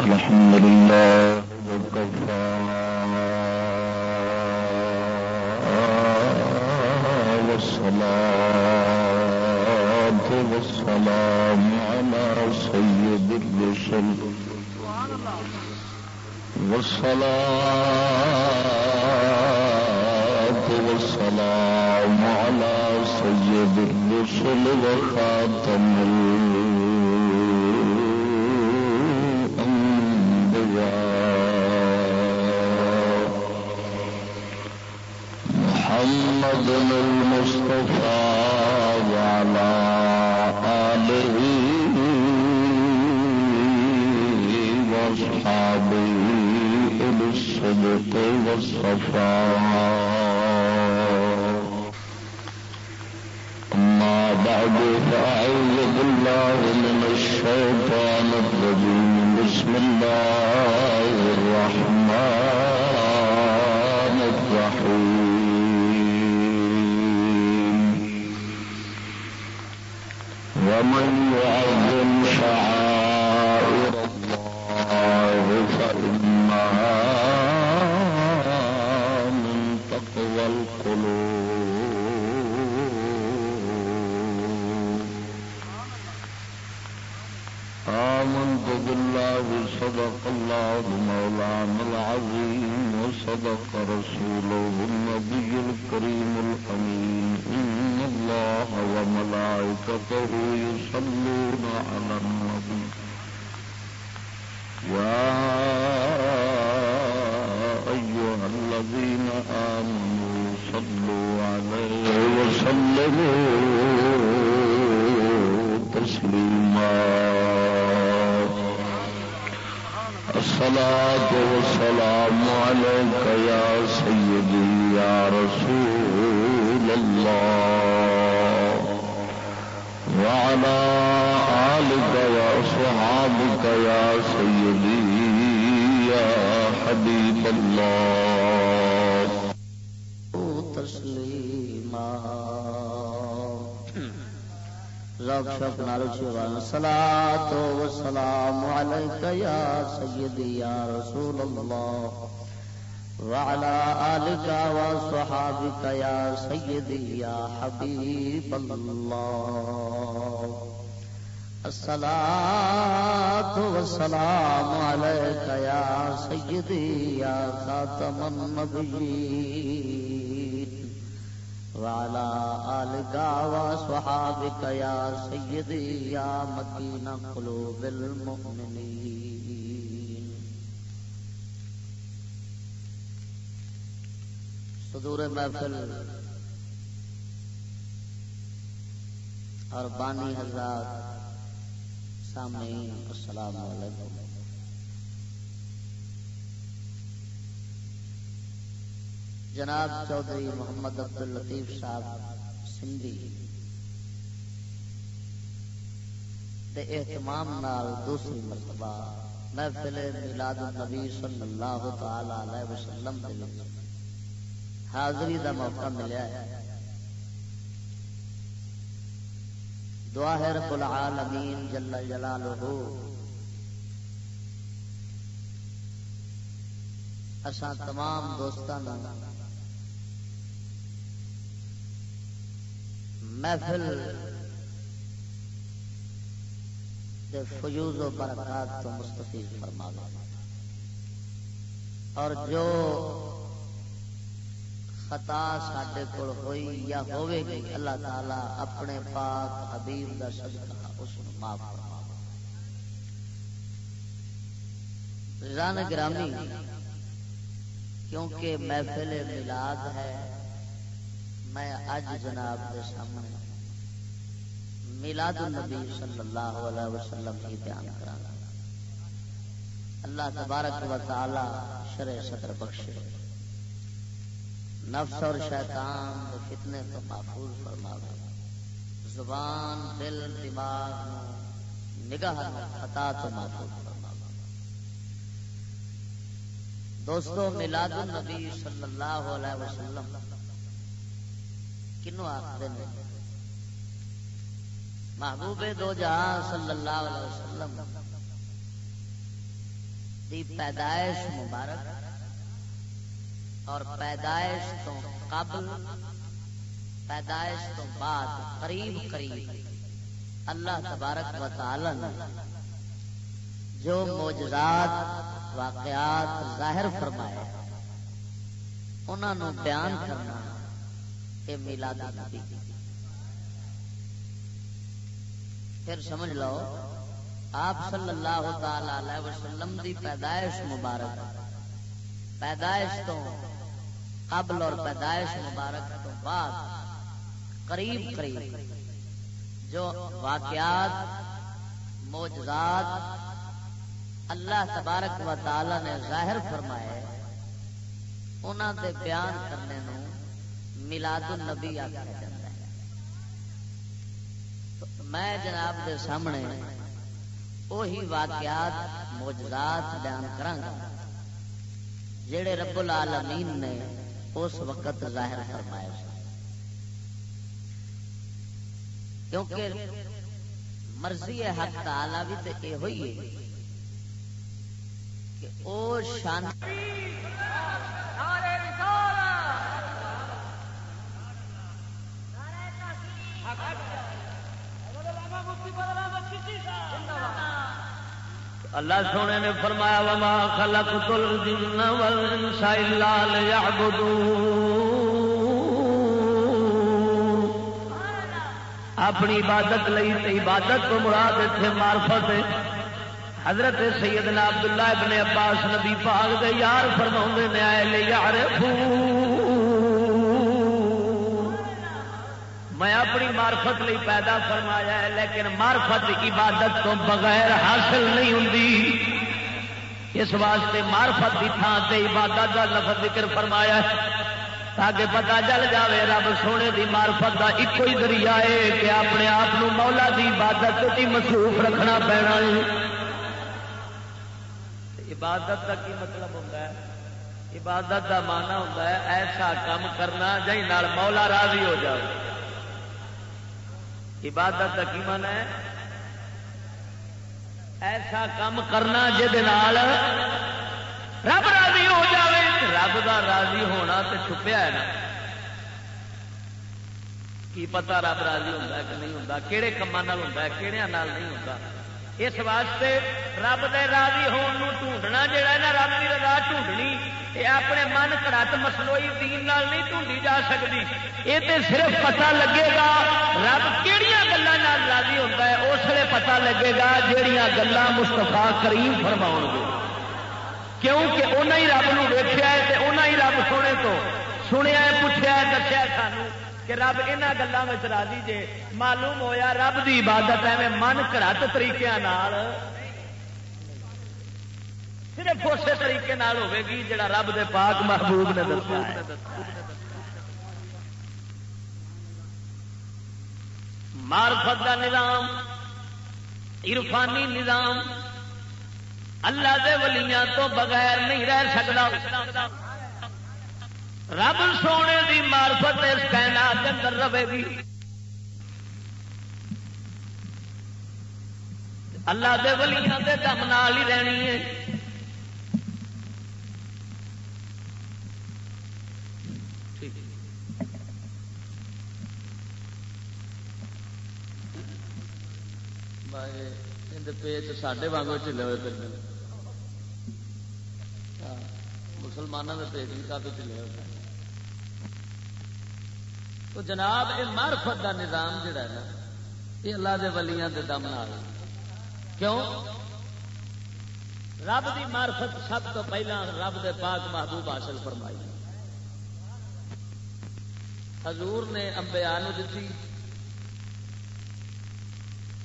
الحمد لله وكفى والصلاة والسلام على سيد الرسل والصلاة والسلام على سيد الرسل وخاتم الأنبياء الصلاة والسلام عليك يا سيدي يا رسول الله. وعلى آلك وأصحابك يا سيدي يا حبيب الله. شوق شوق نال اچھی سلا تو سلام یا سیدی یا رسول اللہ وعلى آلك وصحابك يا سيدي يا حبيب الله الصلاة والسلام عليك يا سيدي يا خاتم النبيين وعلى آلك وصحابك يا سيدي يا مكين قلوب المؤمنين. صدور محفل اور بانی حضرات سامعین، السلام علیکم. جناب چودھری محمد عبد الطیف صاحب سندھی جی، دے اہتمام نال دوسری مرتبہ محفل میلاد النبی صلی اللہ تعالی علیہ وسلم دے حاضری دا موقع ملیا ہے۔ دعا ہے رب العالمین جل جلالہ۔ اساں تمام دوستان محفل دے فیوز و برکات تو مستفید فرما اور جو خطا سڈے کول ہوئی یا ہوے گی، اللہ تعالی اپنے پاک حبیب دا صدقہ اس معاف فرما رضان گرامی، کیونکہ محفل میلاد ہے میں اج جناب کے سامنے میلاد النبی صلی اللہ علیہ وسلم کی بیان کرا اللہ تبارک و تعالی شرع صدر بخشے۔ نفس اور شیطان فتنے تو محفوظ فرما زبان، دل، دماغ نگاہ خطا تو محفوظ فرما دوستو، میلاد النبی صلی اللہ علیہ وسلم کنو آخر محبوب دو جہاں صلی اللہ علیہ وسلم دی پیدائش مبارک اور پیدائش تو قبل، پیدائش تو بعد، قریب قریب اللہ تبارک و تعالی نے جو موجزات واقعات ظاہر فرمائے انہوں بیان کرنا یہ میلاد پھر سمجھ لو، آپ صلی اللہ تعالی وسلم دی پیدائش مبارک، پیدائش تو قبل اور پیدائش مبارک تو بعد، قریب قریب، جو واقعات موجزات اللہ تبارک و تعالی نے ظاہر فرمائے انہوں دے بیان کرنے نو ملاد النبی آخر جاتا ہے۔ میں جناب دے سامنے وہی واقعات موجزات بیان کرانگا جڑے رب العالمین نے اس وقت ظاہر فرمائے کیونکہ مرضی حق تعالی بھی تو یہ ہوئی ہے کہ او شان اللہ سونے نے فرمایا، وما خلقت الجن والانس الا ليعبدون۔ اپنی عبادت لئی تے عبادت کو مراد اتنے مارفت حضرت سیدنا عبداللہ ابن عباس نبی پاک دے یار فرما نے آئے لے میں اپنی مارفت لئی پیدا فرمایا ہے، لیکن مارفت عبادت تو بغیر حاصل نہیں ہوں اس واسطے مارفت کی تھان سے عبادت کا لفظ ذکر فرمایا ہے۔ تاکہ پتا چل جاوے رب سونے دی مارفت کا ایک ہی ذریعہ ہے کہ اپنے آپ مولا دی عبادت کی مصروف رکھنا پینا ہے۔ عبادت کا کی مطلب ہوتا ہے؟ عبادت کا مانا ہوتا ہے، ایسا کام کرنا جی مولا راضی ہو جائے عبادت کا کی مانا ہے؟ ایسا کام کرنا جہد رب راضی ہو جائے رب کا راضی ہونا تو چھپیا ہے نا۔ کی پتا رب راضی ہوتا ہے کہ نہیں ہوتا کہڑے کاموں ہوتا ہے کہڑے نہیں ہوتا اس واسطے رب دے راضی ہون ڈھونڈنا جڑا نا، رب کی رضا ڈھونڈنی یہ اپنے من کرت مسلوئی دین نال نہیں ڈھونڈی جا سکتی۔ یہ تو صرف پتا لگے گا رب کہڑی گلوں راضی ہوتا ہے، اس لیے پتا لگے گا جہیا گلان مستفا کریم فرما گے۔ کیونکہ انہیں ہی رب نو ہے انہیں ہی رب سونے تو سنیا پوچھا دسیا سانو کہ رب یہاں گلوں میں راضی جے، معلوم ہویا رب دی عبادت ہے من کرت طریقے صرف اسی طریقے ہوے گی جڑا رب دے پاک محبوب نے دسیا مارفت کا نظام، عرفانی نظام، اللہ دے ولیاں تو بغیر نہیں رہ سکتا رب سونے دی مارفت اس کائنات اندر رہے گی۔ اللہ دے ولیاں دے دم نال ہی رہنی ہے۔ پیچ ساڈے واگ چلے ہوئے پہ مسلمانوں کے پیٹ بھی کافی چلے ہوتا ہے تو جناب یہ مارفت کا نظام جڑا ہے نا، یہ اللہ دے ولیاں دے دم نال۔ کیوں؟ رب دی مارفت سب تو پہلا رب دے پاک محبوب حاصل فرمائی۔ حضور نے امبیا دیتی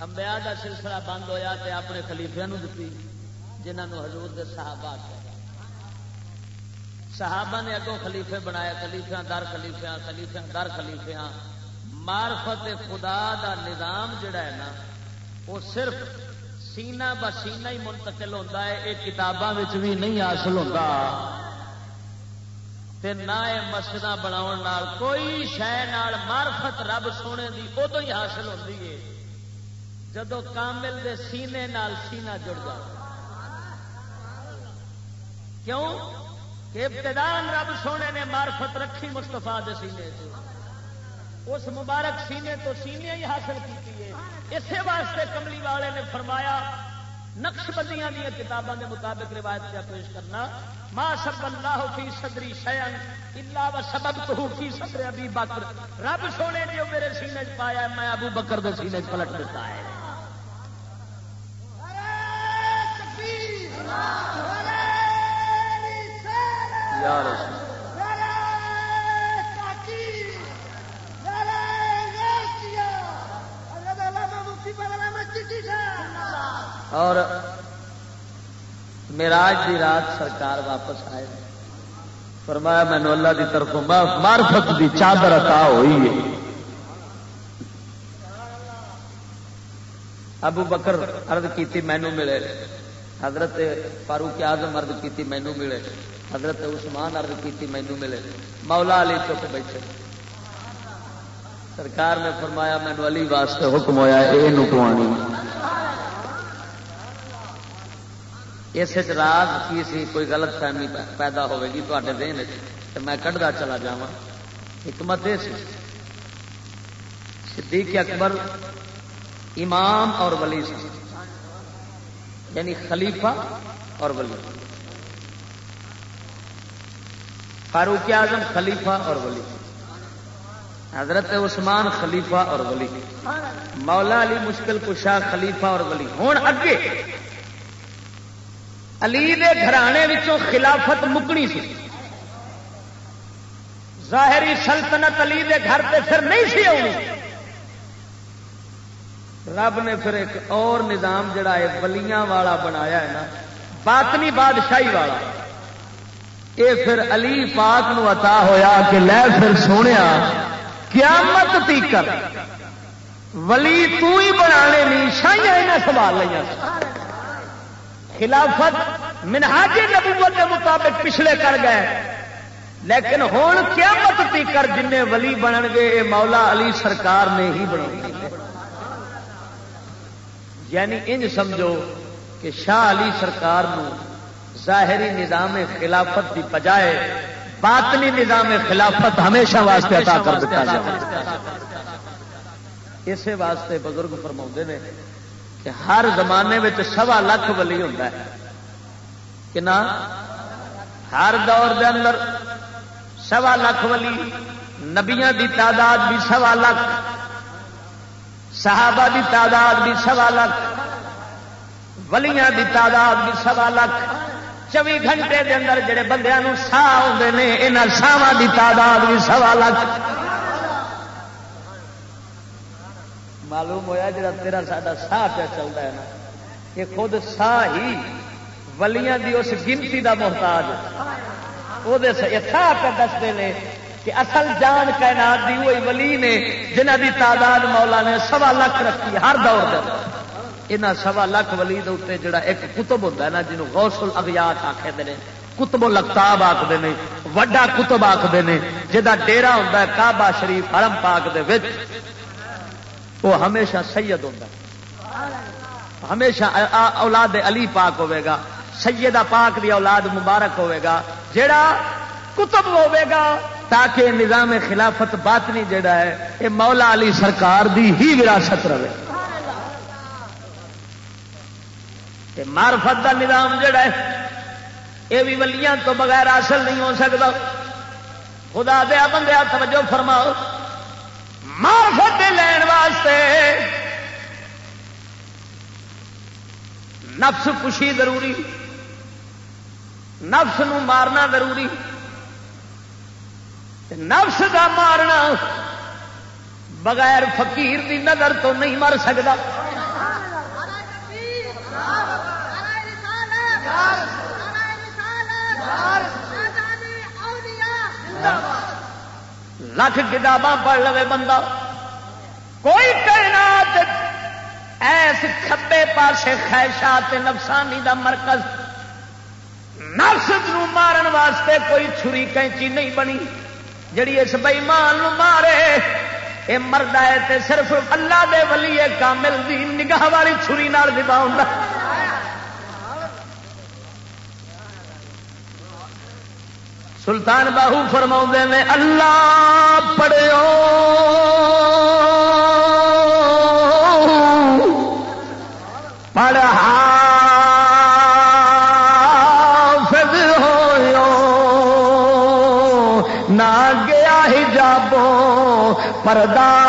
امبیا کا سلسلہ بند ہوا تے اپنے خلیفیا دیتی جنہوں حضور دے صحابہ آ صحابہ نے اگوں خلیفے بنایا خلیفیا در خلیفیا خلیفیا در خلیفیا مارفت خدا دا نظام جڑا ہے نا، وہ صرف سینا بسینا ہی منتقل ہوتا ہے یہ کتابوں بھی نہیں حاصل ہوتا نہ مسجد بنا کوئی شہ مارفت رب سونے کی ادو ہی حاصل ہوتی ہے۔ جدو کامل دے سینے نال سینہ جڑ جائے کیوں؟ کہ ابتدان رب سونے نے مارفت رکھی مستفا دے سینے اس مبارک سینے تو سینے ہی حاصل کی اسی واسطے کملی والے نے فرمایا نقش بندیاں دیا کتابوں کے مطابق روایت کیا پیش کرنا۔ ما سب اللہ فی صدری شیئن اللہ و سبب تو فی صدر ابی بکر رب سونے نے میرے سینے چ پایا میں ابو بکر دے سینے چ پلٹ دیتا ہے۔ یا رسول اور میراج دی رات سرکار واپس آئے. فرمایا مینو اللہ دی طرف مارفت دی چادر عطا ہوئی ہے. ابو بکر ارد کیتی مینو ملے. حضرت فاروق آزم ارد کیتی مینو ملے. حضرت عثمان ارد کیتی مینو ملے۔ مولا علی چپ بیٹھے۔ سرکار نے فرمایا مینو علی واسطے حکم ہوا یہ نکوانی اس راز کی سی، کوئی غلط فہمی پیدا ہوے گی تے دین تو میں کھدا چلا جا حکمت یہ سی۔ صدیق اکبر امام اور ولی سی یعنی خلیفہ اور ولی۔ فاروق اعظم خلیفہ اور ولی۔ حضرت عثمان خلیفہ اور ولی۔ مولا علی مشکل کشا خلیفہ اور ولی۔ ہوں اگے۔ علی دے گھرانے وچوں خلافت مکنی سی۔ ظاہری سلطنت علی دے گھر تے پھر نہیں سی آنی۔ رب نے پھر ایک اور نظام جڑا ہے بلیاں والا بنایا ہے نا، باطنی بادشاہی والا۔ یہ پھر علی پاک نو عطا ہویا کہ لے پھر سونے قیامت تیکر۔ ولی تو ہی بنا لینی شاہیاں سوال لیا خلافت منہاج نبوت کے مطابق پچھلے کر گئے۔ لیکن ہوں قیامت تیکر جن ولی بن گے یہ مولا علی سرکار نے ہی بنا یعنی انج سمجھو کہ شاہ علی سرکار نو ظاہری نظام خلافت کی بجائے باطنی نظام خلافت ہمیشہ واسطے عطا کر دیتا جائے اسی واسطے بزرگ فرما نے کہ ہر زمانے میں سوا لاکھ ولی ہوتا ہے۔ کہ نہ؟ ہر دور دے اندر سوا لاکھ ولی نبیا دی تعداد بھی سوا لاکھ صحابہ دی تعداد بھی سوا لاکھ ولیاں دی تعداد بھی سوا لاکھ چوبی گھنٹے دے اندر جڑے بندے سا آتے ہیں یہاں ساواں دی تعداد بھی سوا لاکھ معلوم ہویا جڑا تیرا ساڈا سا پہ چلتا ہے نا یہ خود سا ہی ولیاں دی اس گنتی دا محتاج وہ سا پہ دستے ہیں کہ اصل جان کائنات دی وہی ولی نے جنہ دی تعداد مولا نے سوا لاکھ رکھی ہر دور دے یہاں سوا لاکھ ولی دے جڑا ایک کتب ہوتا ہے نا جنوب غوث الاغیات آخر ہیں کتب لگتاب آخر نے، وڈا کتب آخر نے جہاں ڈیرا ہوتا ہے کعبہ شریف حرم پاک دے وچ، وہ ہمیشہ سید ہوتا ہمیشہ اولاد علی پاک ہوے گا، سیدہ پاک دی اولاد مبارک ہوے گا، جڑا کتب ہوے گا، تاکہ نظام خلافت باطنی جڑا ہے، یہ مولا علی سرکار دی ہی وراثت رہے۔ مارفت دا نظام جڑا ہے، یہ بھی ولیاں تو بغیر حاصل نہیں ہو سکتا۔ خدا دیا بندے توجہ فرماؤ۔ مارفت لین واسطے نفس خوشی ضروری، نفس نو مارنا ضروری۔ نفس کا مارنا بغیر فقیر دی نظر تو نہیں مر سکتا۔ لکھ کتاباں پڑھ لو بندہ۔ کوئی تعینات ایس کھبے پاسے خیشات نفسانی دا مرکز۔ نفس نو مارن واسطے کوئی چھری کینچی نہیں بنی۔ جڑی اس بئیمان مارے یہ مرد ہے تے صرف اللہ دے ولی کامل دی نگاہ والی چھری نال دبا سلطان باہو فرما نے اللہ پڑھو پڑھا۔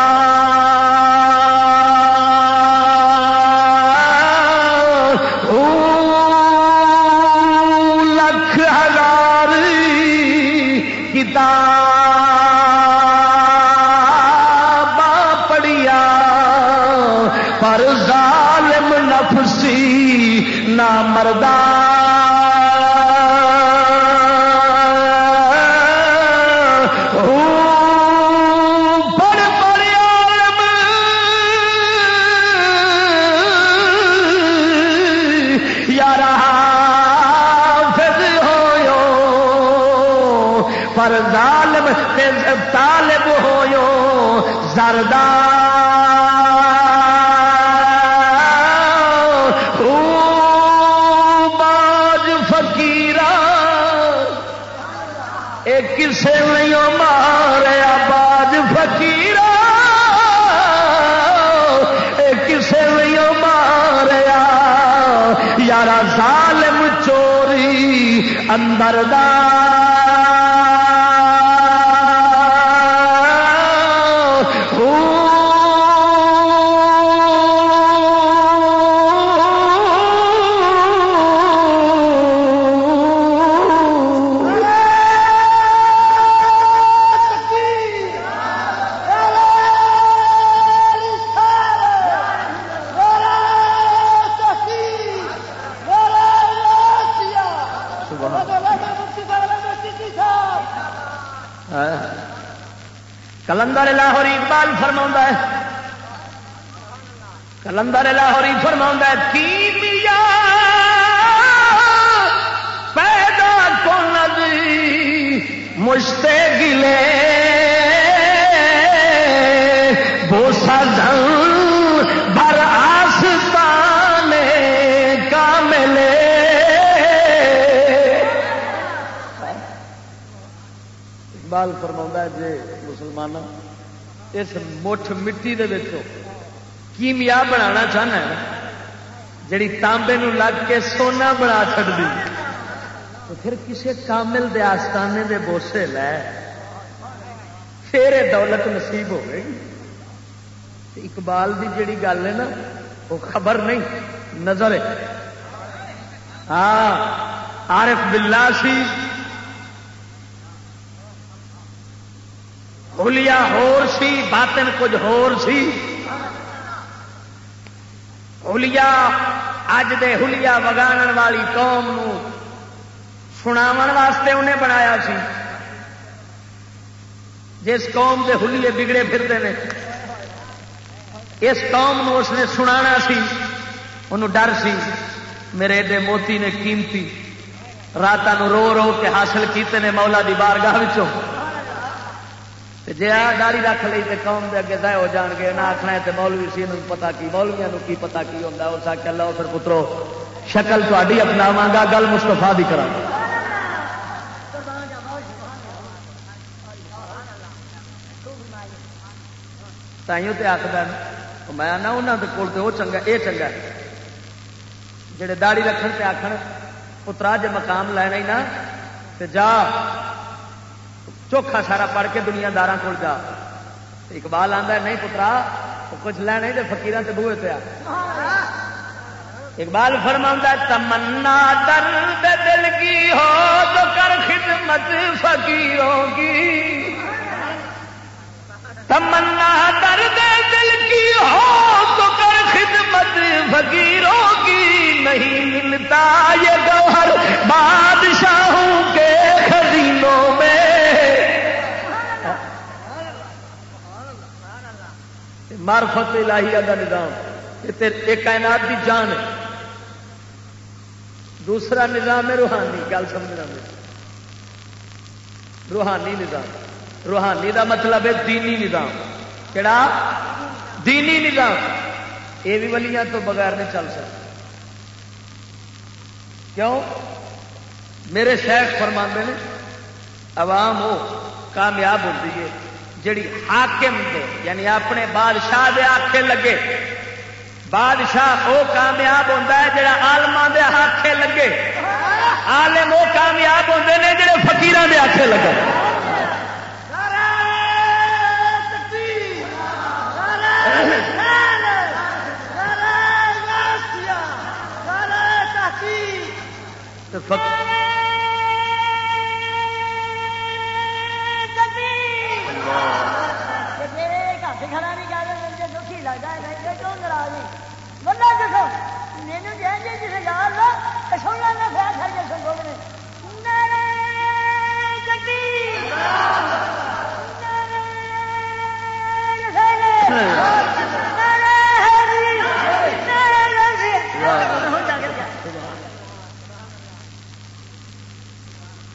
کتاب پڑیا پر ظالم نفسی نہ مردہ اے کسے نہیں مارے آباد فکیر اے کسے نہیں ماریا۔ یار ظالم چوری اندر دار کلندر لاہوری فرما ہے کیمیا پیدا کو ندی مشتے گلے، بوسا جن بھر آستان کا ملے اقبال فرما جی مسلمان اس مٹھ مٹی دیکھو کیمیا بنا چاہنا جڑی تانبے لگ کے سونا بنا چڑی تو پھر کسی کامل دے آستانے دے بوسے لے، پھر دولت نصیب ہو گئی۔ اقبال دی جڑی گل ہے نا، وہ خبر نہیں، نظر ہے۔ ہاں عارف باللہ سی۔ ہولیا ہور سی، باطن کچھ ہور سی۔ ہولیا اج دے ہولیا وگان والی قوم سناو واسطے انہیں بنایا سی جس قوم دے ہولیے بگڑے پھرتے ہیں اس قوم نو اس نے سنا سی انہوں ڈر سی میرے ایڈے موتی نے قیمتی راتوں رو رو کے حاصل کیتے نے مولا دی بارگاہ جی آ داری رکھ لی تو قوم دے اگے ضائع ہو جان گے نہ آخنا ہے تو مولوی سی پتا کی مولویا کی پتا کی ہوتا اس آخر لو پھر پترو شکل تاری اپناوا گا گل مستفا بھی کرا تائیوں تے آخر میں نہ انہوں کے کول وہ چنگا یہ چنگا جڑے داڑی رکھن تے آخر پترا جے مقام لینا ہی نا تے جا چوکھا سارا پڑھ کے دنیا دار کو جا۔ اقبال آتا نہیں پترا کچھ لینا تو فکیر سے بوے پیا۔ اقبال فرما تمنا درد دل کی ہو تو کر خدمت فقیروں کی۔ تمنا درد دل کی ہو تو کر خدمت فقیروں کی۔ نہیں ملتا یہ گوہر بادشاہوں مارفت الہیہ کا نظام۔ ایک کائنات کی جان ہے۔ دوسرا نظام ہے روحانی، گل سمجھنا روحانی نظام۔ روحانی دا مطلب ہے دینی نظام۔ کہڑا دینی نظام۔ یہ بھی ولیاں تو بغیر نہیں چل سکتا۔ کیوں؟ میرے شیخ فرما نے، عوام وہ کامیاب ہوتی ہے۔ جڑی حاکم دے یعنی اپنے بادشاہ دے آکھے لگے بادشاہ وہ کامیاب ہوتا ہے جڑا آلما دے آکھے لگے آلم وہ کامیاب ہوتے ہیں جڑے فقیران دے آکھے لگے فقیر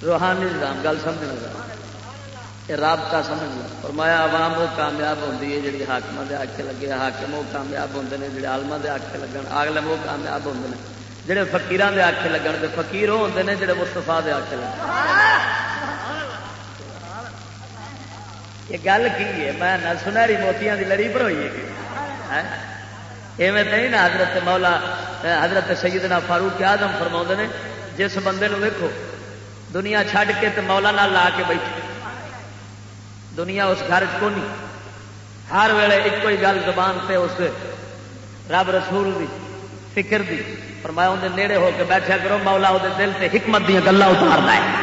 روحانی نظام گل سمجھنا یہ رابطہ سمجھنا فرمایا عوام وہ کامیاب ہوتی ہے جی حاقم کے آخے لگے حاکم وہ کامیاب ہوتے ہیں جڑے آلما کے آخے لگن۔ آگلم وہ کامیاب ہوتے ہیں جہے فکیران کے آخے لگن تو فکیر وہ ہوتے ہیں جڑے مستفا کے آخے لگ یہ گل کی ہے؟ میں نہ سنہری موتیاں کی لڑی پر ہوئی ہے ایویں تو نا حضرت مولا، حضرت سیدنا فاروق آدم فرما نے، جس بندے ویکو دنیا چھڈ کے تو مولا نال لا کے بیٹھے۔ دنیا اس گھر کو نہیں ہر ویلے ایک ہی گل زبان سے اس رب رسول دی فکر دی۔ پر میں اندر نیڑے ہو کے بیٹھا کرو، مولا وہ دل سے حکمت دیا گلا اتارتا ہے۔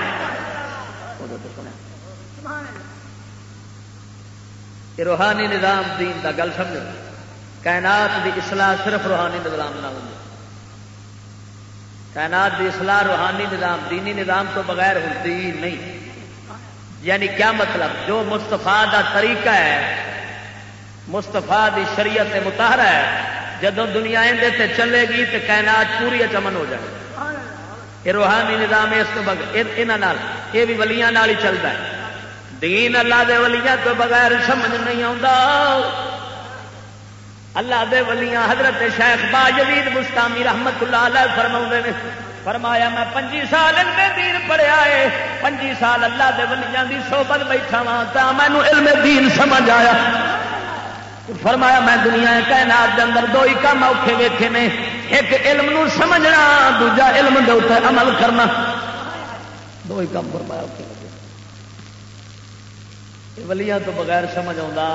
روحانی نظام دین دا گل سمجھو۔ کائنات دی اصلاح صرف روحانی نظام نہ ہوگی کائنات دی اصلاح روحانی نظام، دینی نظام تو بغیر ہوتی نہیں۔ یعنی کیا مطلب؟ جو مستفا دا طریقہ ہے مستفا دی شریعت متحرہ ہے جدو دنیا تے چلے گی تو کائنات پوری اچھا چمن ہو جائے۔ یہ روحانی نظام اس کو بغیر یہ بھی ولیاں ہی چلتا ہے۔ دین اللہ دے ولیاں تو بغیر سمجھ نہیں آتا اللہ دے ولیاں حضرت شیخ با جدید مستامی رحمت اللہ علیہ فرما نے۔ فرمایا، میں پنجی سال دین پڑھیا ہے پنجی سال اللہ دے ولیاں دی صحبت بیٹھا وا تا مینو علم دین سمجھ آیا. فرمایا، میں دنیا کائنات دے اندر دو ہی کام اوکھے ویکھے نے، ایک علم نو سمجھنا، دوجا علم دے اوپر عمل کرنا. دو ہی کام فرمایا اوکھے لگے ولیاں تو بغیر سمجھ آ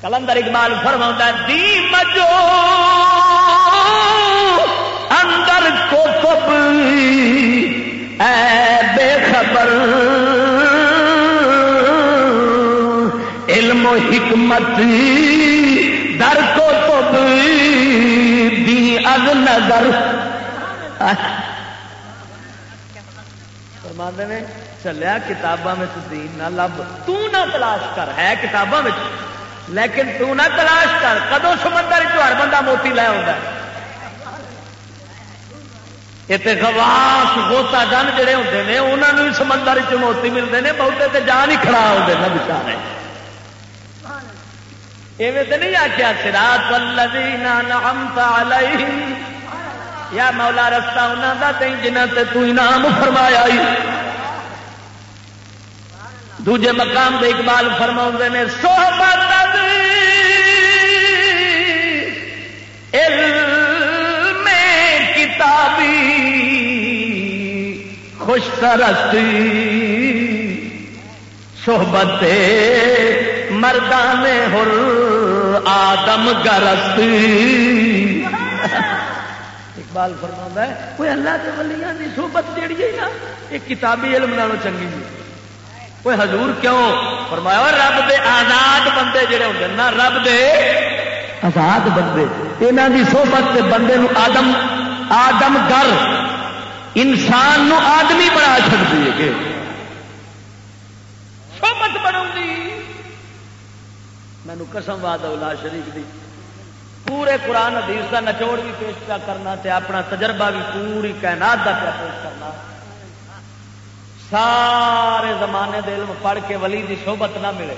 کلندر اقبال فرما دی مجو اندر کو کب اے بے خبر۔ علم و حکمت در کو کب دی از نظر۔ نے، چلیا کتاباں دین نہ لب۔ تو نہ تلاش کر، ہے کتاباں لیکن تو نہ تلاش کر کدو سمندر ہر بندہ موتی لے آتا اتنے گواس گوتا گن جڑے ہوتے ہیں انہوں نے سمندر چ ملتے ہیں بہتے تو جان ہی کھڑا ہوتے ہیں بچارے ایویں تو نہیں آخیا سراط نعمت علیہم یا مولا رستہ انہوں کا تھی جنہ تے تو انعام فرمایا دوجے مقام دے اقبال فرما نے صحبت علم سرستی۔ صحبت مردان ہر آدم گرستی۔ اقبال فرما ہے، کوئی اللہ کے ولیاں کی صحبت جیڑی ہے نا یہ کتابی علم نالوں چنگی نہیں کوئی حضور کیوں؟ فرمایا رب دے آزاد بندے جڑے ہوتے نا، رب دے آزاد بندے۔ یہاں کی سوبت سے بندے نو آدم آدم گر۔ انسان نو آدمی بنا چکتی ہے کہ سوبت بنا مینو قسم واد اولا شریف دی۔ پورے قرآن حدیث کا نچوڑ بھی پیش کرنا تے اپنا تجربہ بھی پوری کائنات کا پیش کرنا۔ سارے زمانے دے علم پڑھ کے ولی دی صحبت نہ ملے۔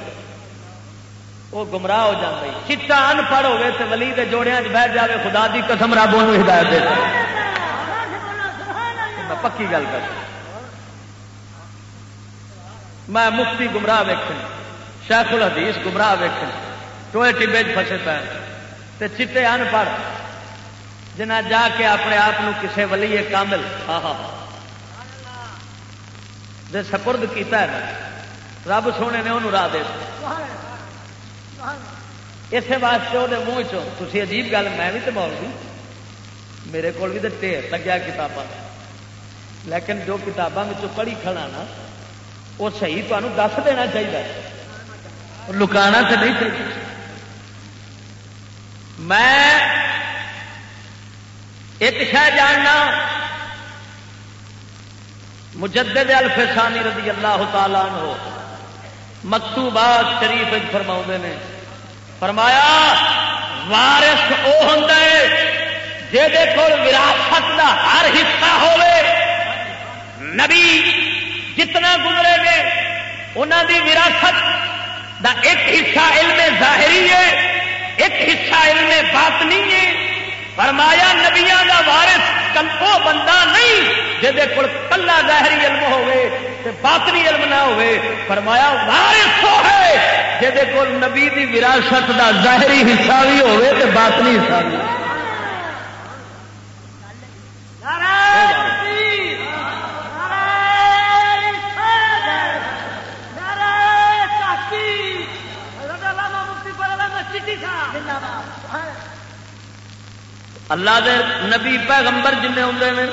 وہ گمراہ ہو جائے چٹا ان پڑھ ہوے تو ولی کے جوڑیا بہ جائے خدا دی قسم رب ہدایت دے۔ پکی گل کر میں مفتی گمراہ ویک شیخ الحدیث گمراہ ویک ٹوئے ٹبے فسے پے۔ چٹے ان پڑھ۔ جنہ جا کے اپنے آپ کسے ولی کامل ہاں ہاں سپرد کیتا ہے رب سونے نے انہوں راہ دے اسی واسطے وہ منہ چی عجیب گل، میں بھی تو بول گئی میرے کو بھی تو ٹھیر لگیا کتاباں۔ لیکن جو کتابوں میں پڑھی کھڑا نا، وہ صحیح تمہیں دس دینا چاہیے لکانا تو نہیں چاہیے میں ایک شہ جاننا، مجدد الفسانی رضی اللہ تعالیٰ ہو مکتوبات شریف فرما نے، فرمایا، وارث وہ ہوں جہد کو وراثت کا ہر حصہ ہوئے نبی جتنا گزرے گے انہوں دی وراثت دا ایک حصہ علم ظاہری ہے، ایک حصہ علم باطنی ہے۔ فرمایا نبیا کا وارث وہ بندہ نہیں جہد کول کلا ظاہری علم ہوے باطنی علم نہ ہوے فرمایا، وارث ہو ہے جہد کول نبی دی وراثت دا ظاہری حصہ بھی ہوے تے باطنی حصہ بھی اللہ دے نبی پیغمبر جن آتے ہیں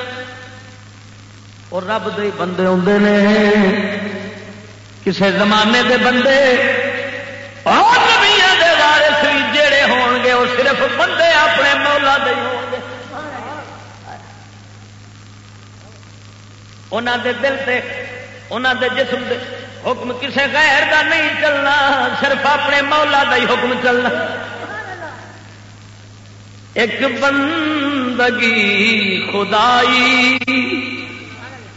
اور رب دے بندے آتے ہیں کسے زمانے دے بندے اور نبیا دے وارث بھی جڑے ہون گے وہ صرف بندے اپنے مولا دے ہون گے۔ انہوں دے دل سے انہوں دے جسم دے حکم کسے غیر دا نہیں چلنا، صرف اپنے مولا دا ہی حکم چلنا۔ ایک بندگی خدائی،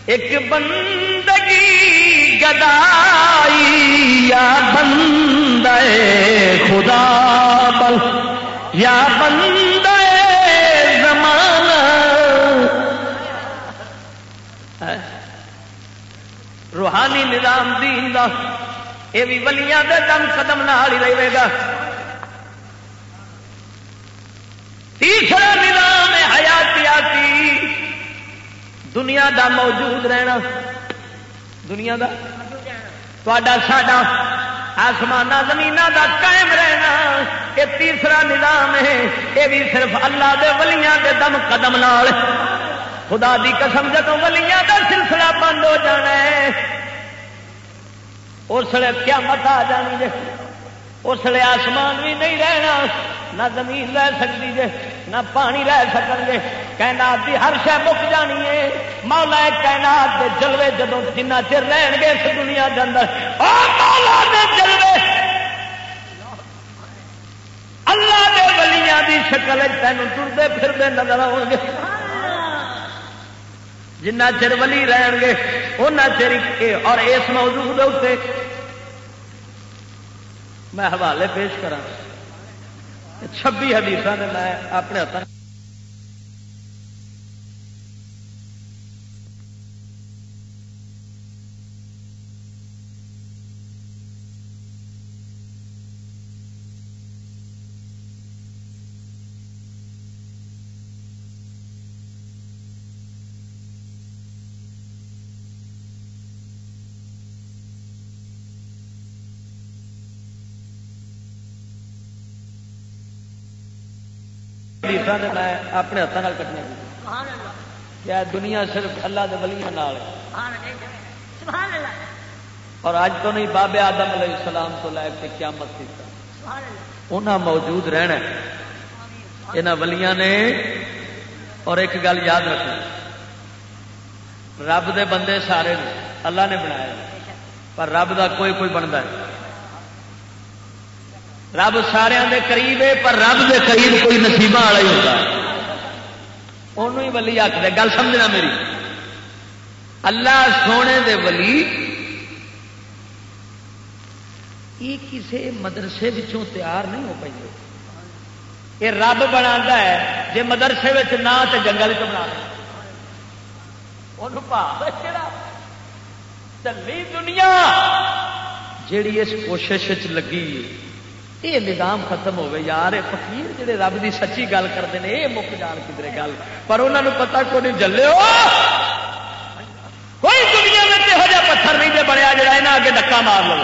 ایک بندگی گدائی، یا بند خدا بل، یا بند زمانہ۔ روحانی نظام دین دا، یہ بھی ولیاں دے دم قدم نہ ہی رہے گا۔ تیسرا نظام حیاتیاتی دنیا دا موجود رہنا۔ دنیا دا ساڈا آسمان زمین دا قائم رہنا۔ یہ تیسرا نظام ہے۔ یہ بھی صرف اللہ دے ولیاں دے دم قدم نال۔ خدا دی قسم جب ولیاں دا سلسلہ بند ہو جانا ہے۔ اس لیے کیا مت آ جانی جی اس لیے آسمان بھی نہیں رہنا، نہ زمین رہ سکتی جے۔ نہ پانی رہ سکن گے کائنات کی ہر شہ مک جانی ہے۔ مولا کائنات دے جلوے جدو جنہ چر رہن گے اس دنیا کے اندر۔ مولا دے جلوے۔ اللہ دے ولیاں دی شکل تین ٹرتے پھرتے نظر آؤ گے۔ جنہ چر ولی رہن گے ان چر اور اس موضوع کے میں حوالے پیش کرا چھبی حدیث نے میں اپنے نے میں اپنے ہاتھوں کٹنے کیا دنیا صرف اللہ کے ولیاں اور اج تو نہیں بابے آدم علیہ السلام تو لے کے قیامت انہیں موجود رہنا یہاں ولیاں نے اور ایک گل یاد رکھنا۔ رب دے بندے سارے اللہ نے بنایا پر رب دا کوئی کوئی بنتا ہے۔ رب سارے دے قریب ہے، پر رب دے قریب کوئی نصیبہ والا ہی ہوتا۔ انہوں ہی ولی آخر گل سمجھنا میری۔ اللہ سونے دے ولی یہ کسی مدرسے وچوں تیار نہیں ہو پائے یہ رب بنا ہے جی مدرسے نہ تو جنگل چ بنا چلی دنیا، جیڑی اس کوشش لگی۔ یہ نظام ختم ہوئے، یار فقیر جڑے رب دی سچی گل کرتے ہیں، یہ مک جان کدھر گل۔ پر انہوں نے پتا کو نہیں جلے کوئی دنیا میں یہو جہ پتھر نہیں دے بڑیا جڑا یہاں اگے ڈکا مار لو۔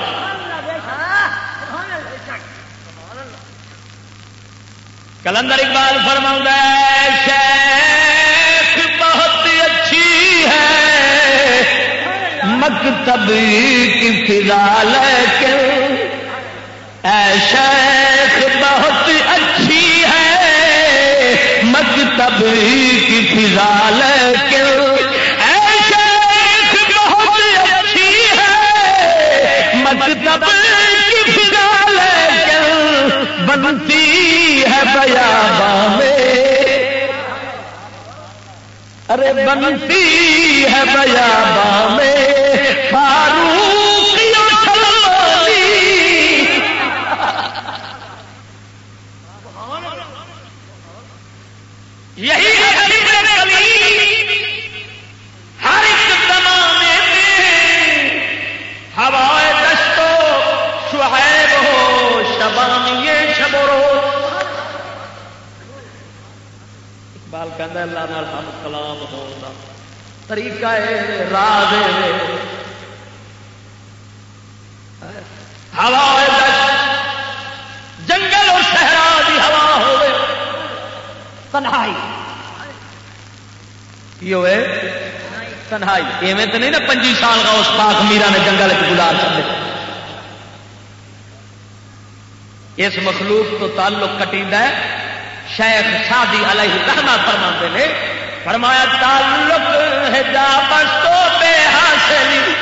کلندر اقبال فرما شیخ بہت اچھی ہے، مکتب کی فضا لیکن اے شیخ بہت اچھی ہے، مکتب کی فضا لیکن اے شیخ بہت اچھی ہے، مکتب کی فضا لیکن بنتی ہے بیا میں۔ ارے بنتی ہے بیا میں۔ ایویں تو نہیں نا پنجی سال کا اس پاک میرا نے جنگل گزار چلے اس مخلوق تو تعلق کٹی ہے۔ شیخ شادی علیہ رحمہ فرماتے نے، فرمایا، تعلق ہے جا بس تو بے حاصل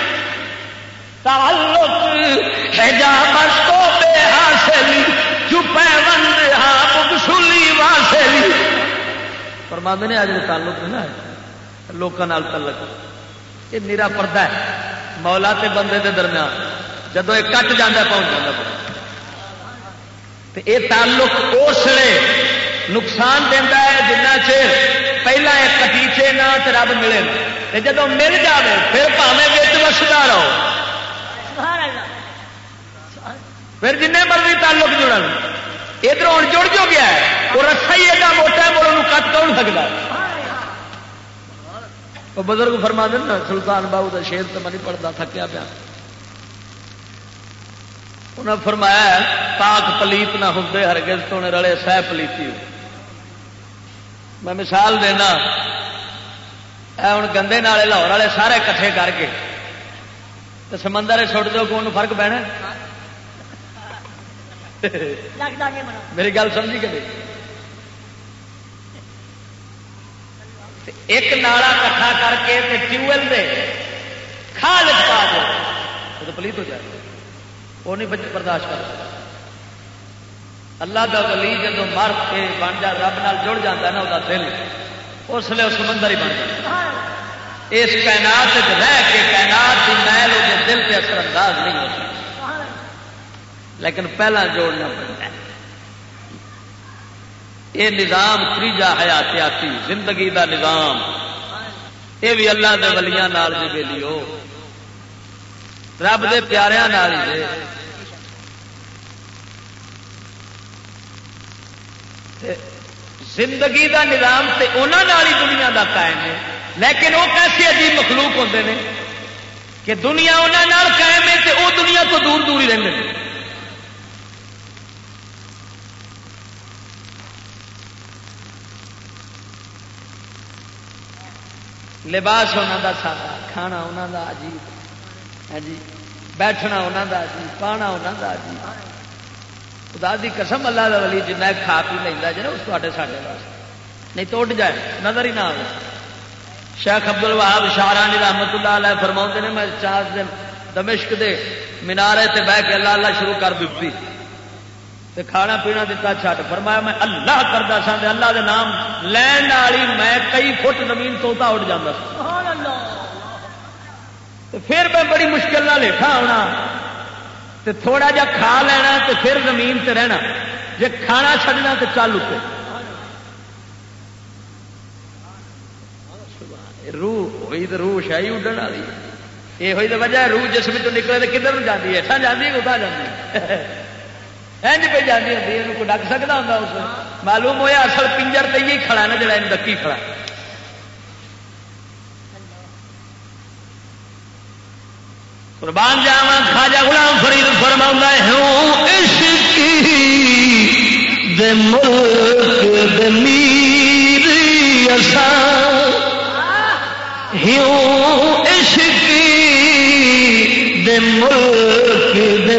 تعلق ہے جا بس تو بے حاصل چپے بند ہاں بکسلی واسلی فرما نے اج تعلق ہے۔ نا لوگوں تعلق۔ یہ میرا پردہ ہے۔ مولا تے بندے دے درمیان جدو یہ کٹ جانا پہنچ جاتا یہ تعلق اس لیے نقصان دینا ہے، جنہ چر پہلا ایک کٹیچے نہ رب ملے۔ جب مل جائے پھر پاوے بچ وسدا رہو۔ پھر جن مرضی تعلق جڑن، ادھر ہوں جڑ جو گیا ہے، وہ رسا ہی ایڈا موٹا ہے وہ کٹ کون سکتا۔ وہ بزرگ فرما دینا سلطان باؤ کا شیر تو میں نہیں پڑھتا تھکیا پیا۔ انہیں فرمایا پاک پلیت نہ ہوں ہرگز تو رلے سہ پلیتی ہو۔ میں مثال دینا ہوں گندے نالے لاہور والے سارے کٹھے کر کے تو سمندر چھوٹ دو کون فرق پینا میری گل سمجھی کہ ایک نالا کٹھا کر کے ٹیوب ویل دے، کھال پا دو تو پلیت ہو جائے۔ وہ نہیں بچ برداشت کر اللہ کا ولی جب مر کے بن جا، رب نال جڑ جاتا نا وہ دل۔ اس لیے وہ سمندر ہی بن جاتا اس کائنات رہ کے کائنات کی محل وہ دل پہ اثر انداز نہیں ہوتا لیکن پہلا جوڑنا پڑتا ہے۔ یہ نظام تیجا حیاتیاتی زندگی دا نظام۔ یہ بھی اللہ کے ولیاں جی ویلی ہو۔ رب دے پیاریاں نال ہی زندگی دا نظام تے انہوں ہی دنیا دا قائم ہے۔ لیکن وہ کیسے عجیب مخلوق ہوتے ہیں کہ دنیا انہوں قائم ہے تے وہ دنیا تو دور دور ہی رہتے ہیں لباس انہوں کا سادہ کھانا انہوں کا عجیب۔ ہاں جی بیٹھنا انہوں کا عجیب، پانا انہوں کا عجیب۔ خدا دی قسم، اللہ کا ولی جنہیں کھا پی لینا جی نا اس تے ساڈے واسطے۔ نہیں تو اٹھ جائے، نظر ہی نہ آئے شیخ ابد الوہاب شاہرانی رحمت اللہ علیہ فرما نے، میں چار دن دمشق دے مینارے تے بہ کے اللہ اللہ شروع کر دیتی۔ تے کھانا پینا دیتا چھٹ فرمایا میں اللہ کرتا سا اللہ دے نام لین والی میں کئی فٹ زمین توتا اٹھ جاتا پھر میں بڑی مشکل نہ لےٹا ہونا۔ تے تھوڑا جا کھا لینا تے پھر زمین تے رہنا۔ جے کھانا چھڈنا تے چل اتنے روح ہوئی تو روح شاہی اڈن والی۔ یہ ہوئی تو وجہ روح جسم تو نکلے تو کدھر جاتی ہے؟ اتنا جاتی ہے اتنا جاتی اینج پہ جانی ہوتی ہے کوئی ڈک سکتا ہوں اس معلوم ہوا اصل پنجر تو یہ کھڑا نا جڑا ڈکی کھڑا قربان جاوا خاجا غلام فرید فرما ہوں عشق دے ملک دے میر اسا ہوں عشق دے ملک دے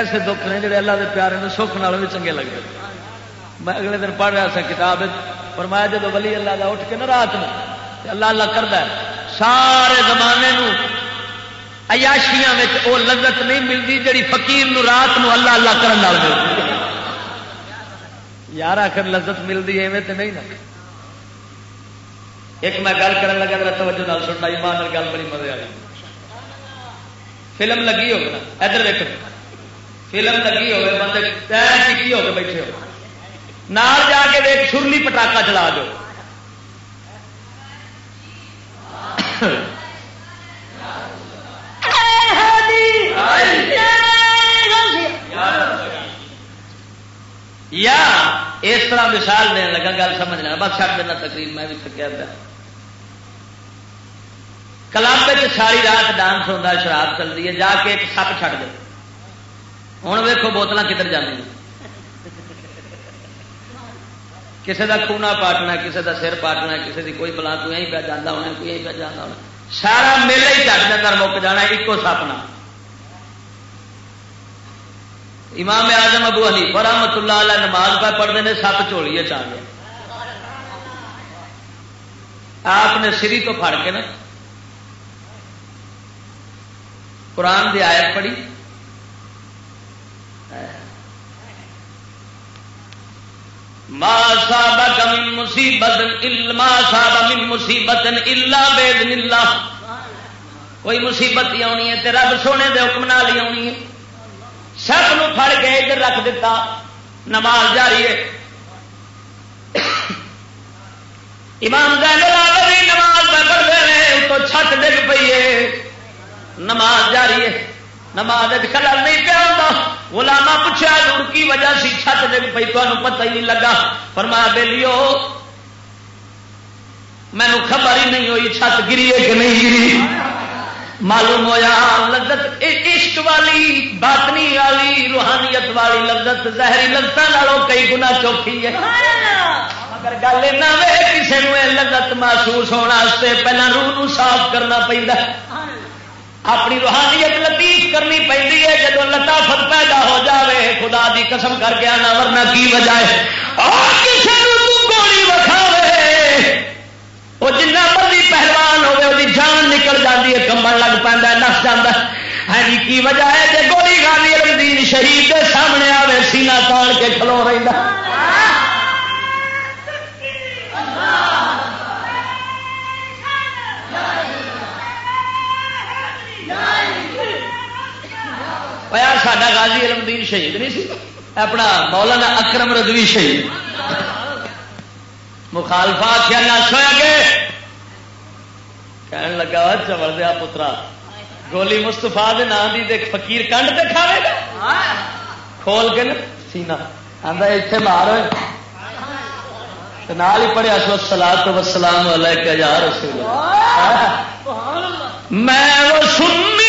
ارے کیسے دکھ نے جڑے اللہ کے پیارے سکھ نال بھی چنگے لگتے میں اگلے دن پڑھ رہا سا کتاب فرمایا جب ولی اللہ کا اٹھ کے نا رات میں اللہ اللہ کرتا ہے، سارے زمانے نو عیاشیاں وہ لذت نہیں ملتی جڑی فقیر نو رات نو اللہ اللہ کرن ملتی یار آخر لذت ملتی ایویں تو نہیں نا۔ ایک میں گل کر لگا میرا توجہ نال سننا، ایمان گل بڑی مزے والی۔ فلم لگی ہوگی نا، ادھر دیکھ فلم لگی ہوگی بندے ٹکی ہو کے بیٹھے ہو نال جا کے دیکھ سرلی پٹاخا چلا دو یا اس طرح مثال دین لگا گل سمجھ لینا بس چڑھ دینا تقریر میں بھی تھکیا پیا کلب ساری رات ڈانس ہوتا شراب چلتی ہے جا کے ایک سپ چھڑ دے ہوں ویکو بوتل کدھر جانے کسی کا خونا پاٹنا کسی کا سر پاٹنا کسی کی کوئی بلا تو پہ جانا ہونا، کوئی پہ جانا ہونا۔ سارا میلہ ہی چٹ جانا مک جانا، ایکو سپنا امام اعظم ابو علی رحمت اللہ علیہ نماز پہ پڑھتے ہیں، سپ چوڑیے چاہ گیا آپ نے سری تو پھڑ کے نا قرآن کی آیت پڑھی۔ ما صابك من مصیبت الا ما صاب من مصیبت الا باذن اللہ کوئی مصیبت ہی آنی ہے تے رب سونے دے حکم نال ہی آنی ہے۔ سب نو پھڑ کے ادھر رکھ دیتا۔ نماز جاری ہے۔ امام زین العابدین نماز پہ پڑھتے ہیں تو چھت ڈگ پئی ہے۔ نماز جاری ہے۔ نماز کلر نہیں پیا ہوتا گلاما پوچھا دور کی وجہ سی چھت دے پی تمہیں پتہ ہی نہیں لگا۔ فرمایا بے لیو مینو خبر ہی نہیں ہوئی چھت گری ہے کہ نہیں گری۔ معلوم ہوا لذت عشق والی باطنی والی روحانیت والی لذت زہری لذتوں کئی گنا چوکھی ہے۔ اگر گل کسی نے لذت محسوس ہونے پہلے روح نو صاف کرنا پہنتا اپنی روحانیت لطیف کرنی پہنتی ہے جب لطافت پیدا ہو جاوے، خدا دی قسم کر کے آنا، ورنہ کی وجہ ہے؟ اور کسی گولی وکھاوے۔ وہ جنا مرضی پہلوان ہوگی وہ جان نکل جاتی ہے، کمبن لگ پہ نس جا ہاں جی کی وجہ ہے جی گولی گالی رنگین شہید کے سامنے آوے، سینہ تان کے کھلو رہا ساڈا غازی علمدین شہید نہیں سی اپنا مولانا اکرم رضوی شہید مخالفا کیا نہ سویا گے کہنے لگا چبل دیا پترا گولی مستفا دے نام کی دیکھ فقیر کنڈ تے کھاوے گا کھول کے نا سینا آدھا اتنے مار نال ہی پڑھیا سو سلا تو وسلام علیکہ یا رسول میں وہ سنی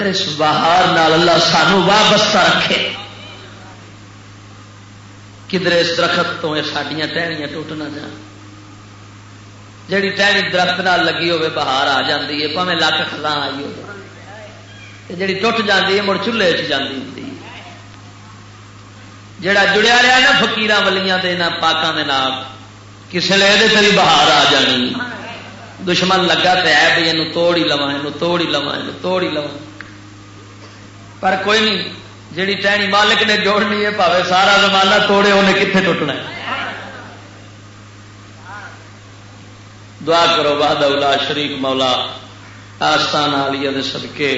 مگر اس بہار نال اللہ سانو وابستہ رکھے۔ کدھر اس درخت تو یہ سڈیا ٹہنیاں ٹوٹ نہ جان۔ جیڑی ٹہنی درخت نال لگی ہوے بہار آ جاتی ہے پاوے لک خلا آئی ہو جیڑی ٹوٹ جاتی ہے، مڑ چولہے چاہتی ہوں جڑا جڑیا رہا نا فکیر ولیاں دے نہ پاکوں کے نام کسی نے یہ بہار آ جانی۔ دشمن لگا تو ہے بھی یہ توڑ ہی لوا یہ توڑ ہی لوا یہ توڑ ہی لوا پر کوئی نہیں، جیڑی ٹہنی مالک نے جوڑنی ہے، پاوے سارا زمانہ توڑے، انہیں کتنے ٹوٹنا ہے؟ دعا کرو بہاد اولا شریف مولا آستان آلیہ سدکے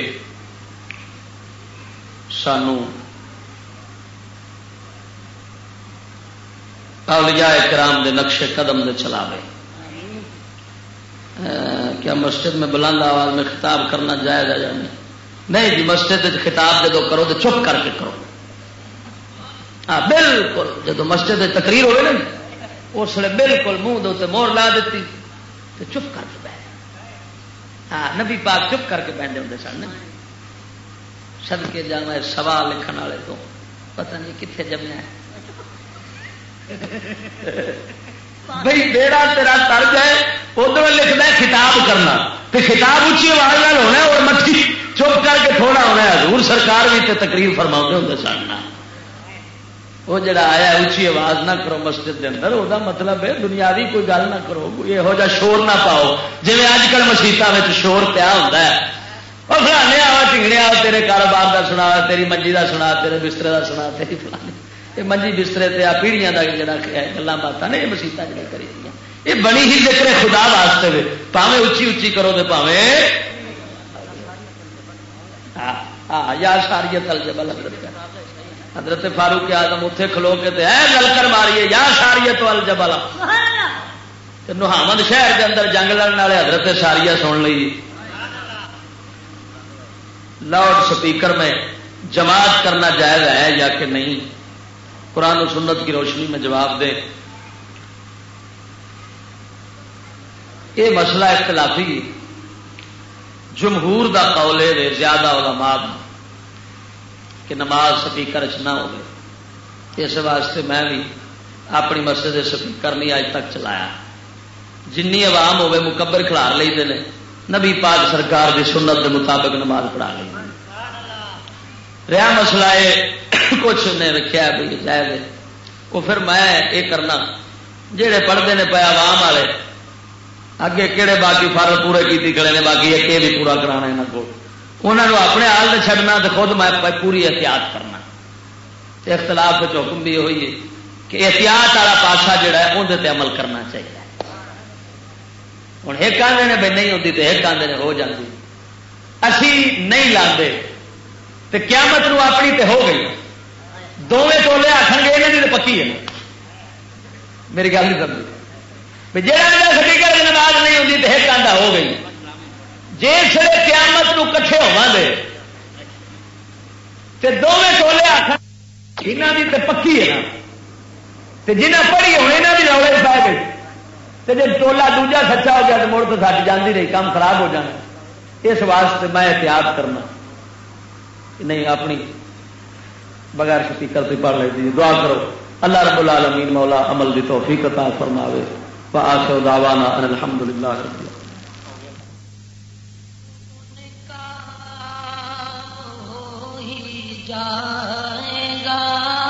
سانو اولیاء کرام دے نقش قدم دے چلا کیا مسجد میں بلند آواز میں خطاب کرنا جائز ہے یا نہیں؟ نہیں جی مسجد خطاب جدو کرو تو چپ کر کے کرو۔ ہاں بالکل جب مسجد تقریر ہوئے نا، اس لیے بالکل منہ دے مور لا دیتی تو چپ کر کے بہ ہاں نبی پاک چپ کر کے بہنے ہوں سن سد کے جانا سوال لکھن والے تو پتہ نہیں کتنے جمیا ہے بھائی بیڑا تیرا تر جائے، ادھر لکھنا خطاب کرنا تو خطاب اچھی آواز ہونا اور مٹھی۔ چپ کر کے تھوڑا ہونا ہے۔ حضور سرکار بھی تو تقریر فرما ہوں سن وہ جڑا آیا اچھی آواز نہ کرو مسجد کے اندر، وہ مطلب ہے دنیاوی کوئی گل نہ کرو یہو جا شور نہ پاؤ۔ جی اج کل مسیطا شور پیا ہوتا ہے۔ اور فلانے آ ٹنگڑیا تیرے کاروبار کا سنا، تیری منجی کا سنا، تیرے بسترے کا سنا، تیری فلانی یہ منجی بسترے تے آ، پیڑیاں کا جڑا گلا باتیں نے، یہ مسیطا جڑی کری یہ بنی ہی ذکر خدا واسطے پاوے اچھی اچھی کرو تو پاوے یا شاریت الجبل حضرت حضرت فاروق آدم اتنے کھلو کے تے اے گل کر ماریے یا شاریت الجبل۔ نحامد شہر کے اندر جنگ لڑنے والے حضرت ساریا سن لی لاؤڈ سپیکر میں جماعت کرنا جائز ہے یا کہ نہیں؟ قرآن و سنت کی روشنی میں جواب دے۔ یہ مسئلہ اختلافی جمہور دا قول ہے زیادہ علماء کہ نماز سپیکر چ نہ ہو اس واسطے میں بھی اپنی مسجد سپیکر نہیں اج تک چلایا۔ جن عوام ہوے مکبر کھلار لے نبی پاک سرکار کی سنت کے مطابق نماز پڑھا لی رہا مسئلہ ہے، کچھ نے رکھا بھی جائز وہ پھر میں یہ کرنا جہے پڑھتے ہیں پہ عوام والے، اگے کہڑے باقی فارل پورے کی کھڑے نے، باقی ایک بھی پورا کرانا یہاں کو انہوں نے اپنے حال سے چڑنا تو خود میں پوری احتیاط کرنا۔ اختلاف حکم بھی ہوئی ہے کہ احتیاط والا پاسا جڑا ہے اندر عمل کرنا چاہیے۔ ہوں ایک آدھے نے بھائی نہیں ہوتی تو ایک آدھے نے ہو جاتی اسی نہیں لاندے تو قیامت نو اپنی تے ہو گئی۔ دونوں ٹولے آخر گے یہاں تو پکی ہے۔ میری گل نہیں کرتی جہاں سٹیکر نماز نہیں ہوتی تو ایک آدھا ہو گئی۔ جس قیامت نو کٹھے ہوا دے دونوں ٹولے آخر یہاں کی تو پکی ہے نا۔ جنہیں پڑھی ہونے یہاں کی روڑے پی گئی تو جب ٹولا دوجا سچا ہو جائے تو مڑ تو سٹ جاتی رہی کام خراب ہو جانا۔ اس واسطے میں احتیاط کرنا۔ نہیں، اپنی بغیر سپیکر سے پڑھ لیتی دعا کرو۔ اللہ رب العالمین مولا عمل کی توفیق عطا فرماوے۔ وآخر دعوانا ان الحمد للہ رب العالمین۔ جائے گا۔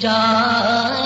جا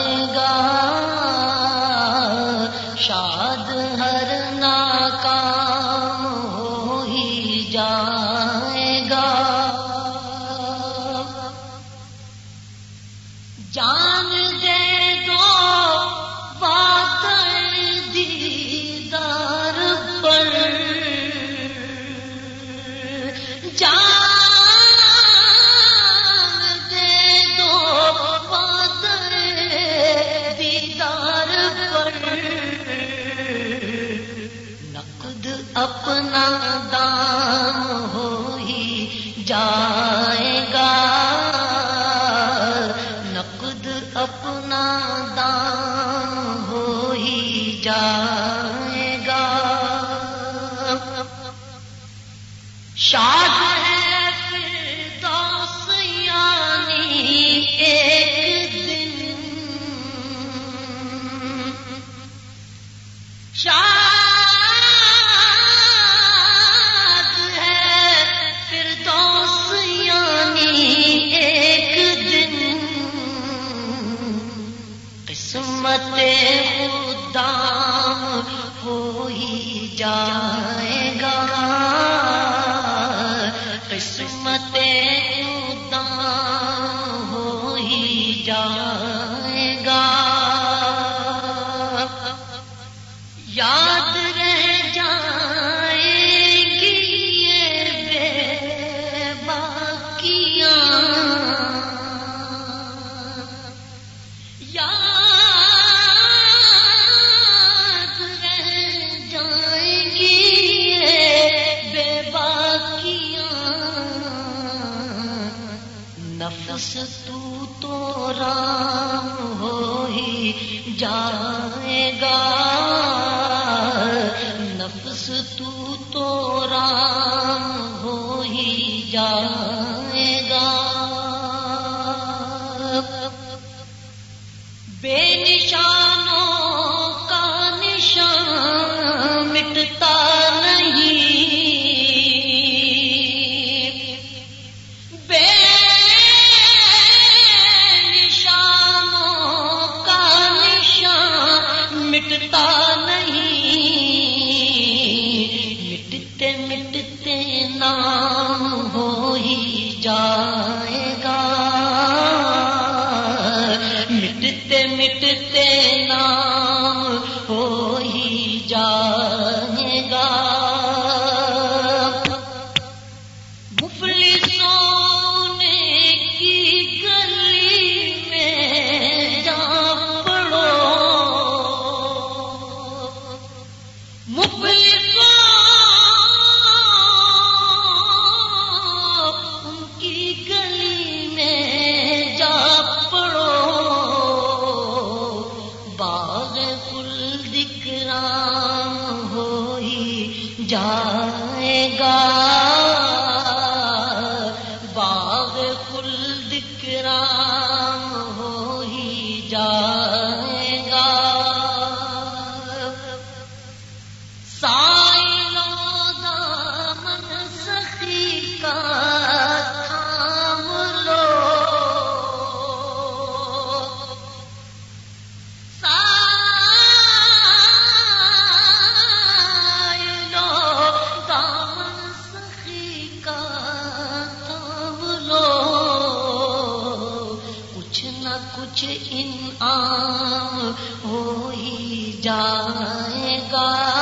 کچھ انعام ہو ہی جائے گا۔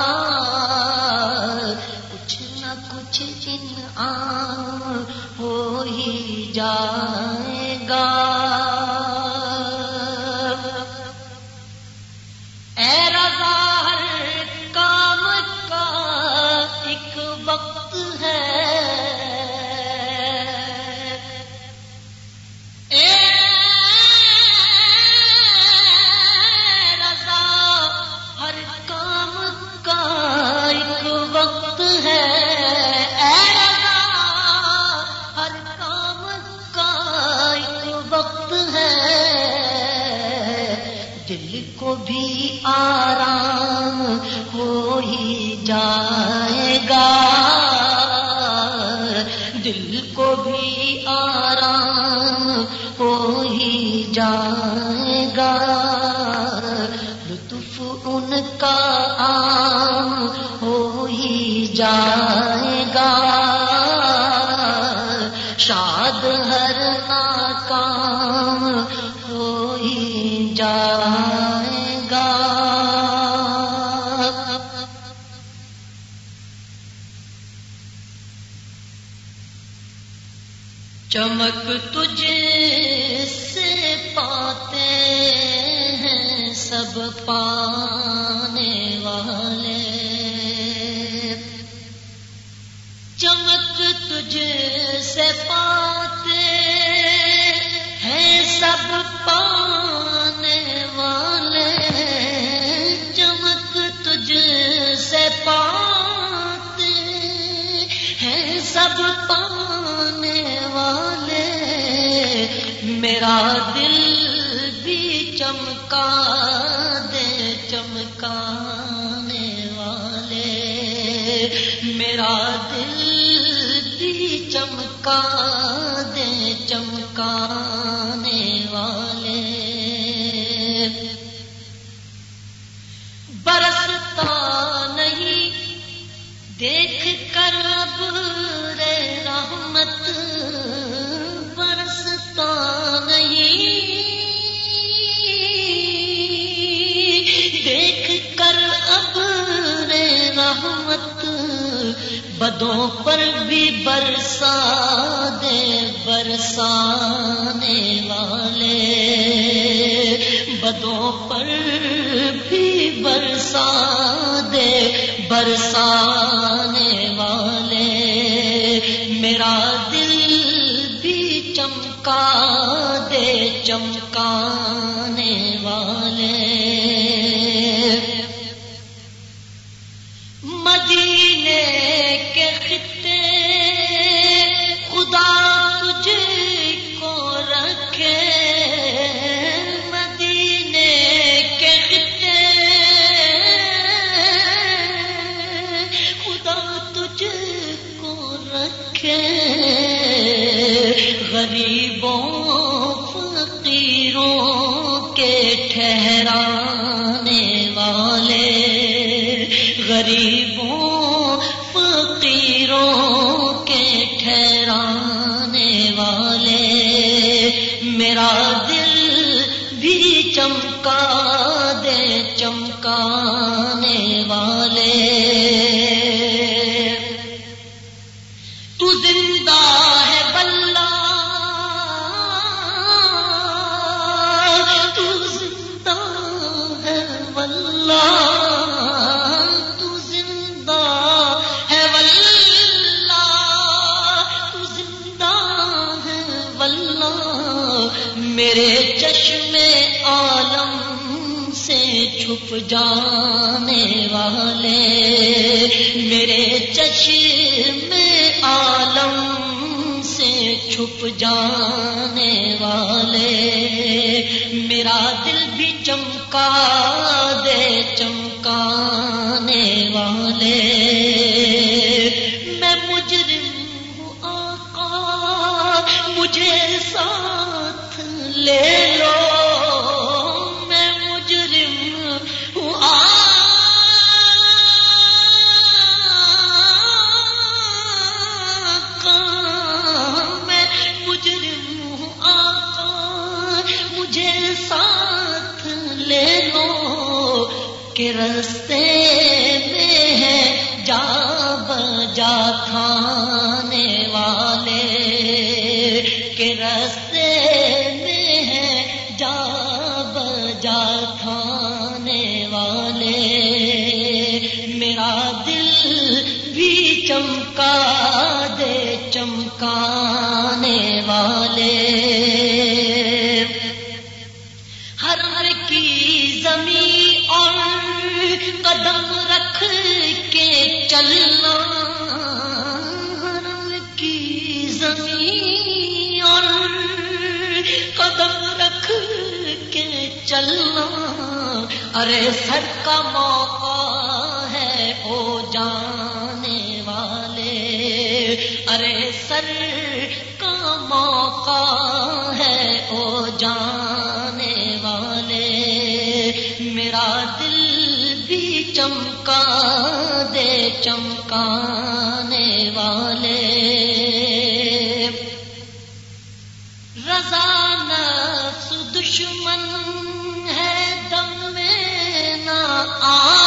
کا عام ہو ہی جائے گا۔ شاد ہر ناکام ہو ہی جائے گا۔ چمک تجھ سے پاتے ہیں سب پا پانے والے چمک تجھ سے پاتے ہیں سب پانے والے۔ میرا دل بھی چمکا دے چمکانے والے۔ میرا دل بھی چمکا بدوں پر بھی برسا دے برسانے والے۔ بدوں پر بھی برسا دے برسانے والے۔ میرا دل بھی چمکا دے چمکانے غریبوں چھپ جانے والے میرے چشم عالم سے چھپ جانے والے، میرا دل بھی چمکا دے چمکانے والے۔ میں مجرم ہوں آقا، مجھے ساتھ لے لو۔ چمکانے والے۔ ہر ہر کی زمین اور قدم رکھ کے چلنا۔ ہر کی زمین اور قدم رکھ کے چلنا۔ ارے سر کا موقع ہے، او جانے ہے او جانے والے، میرا دل بھی چمکا دے چمکانے والے۔ رضا نفس دشمن ہے، دم میں نہ آنا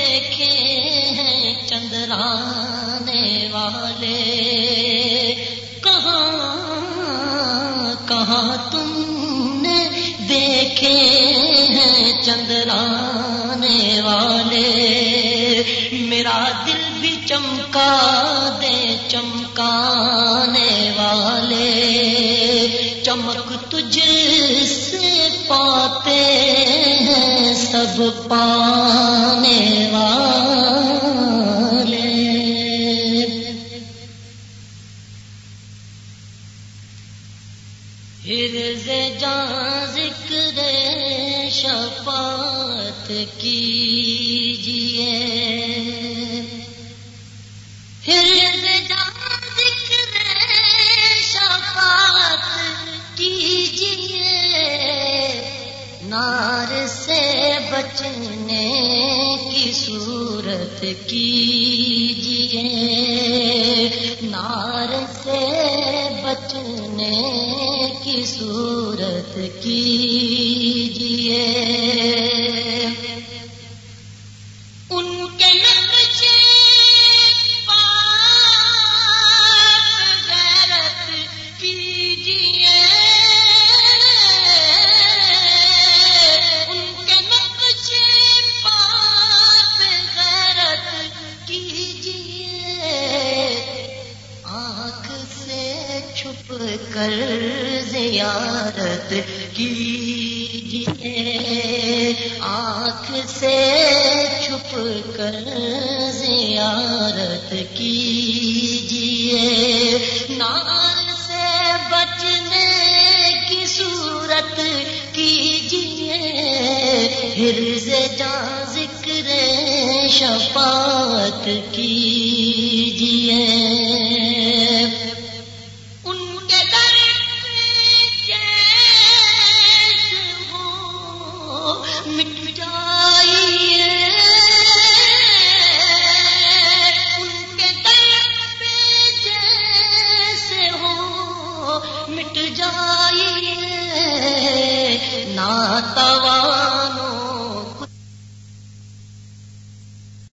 دیکھے ہیں چندرانے والے۔ کہاں کہاں تم نے دیکھے ہیں چندرانے والے؟ میرا دل بھی چمکا دے چمکانے والے۔ چمک تجھ سے پاتے ہیں سب پانے والے۔ ہرز جان ذکر شفاعت کیجیے ہرز جان نار سے بچنے کی صورت کیجیے۔ نار سے بچنے کی صورت کیجیے۔ سے چھپ کر زیارت کیجیے۔ نار سے بچنے کی صورت کیجیے۔ ہرز جا ذکر شفاعت کیجیے۔ توا